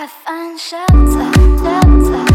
I find shelter, shelter.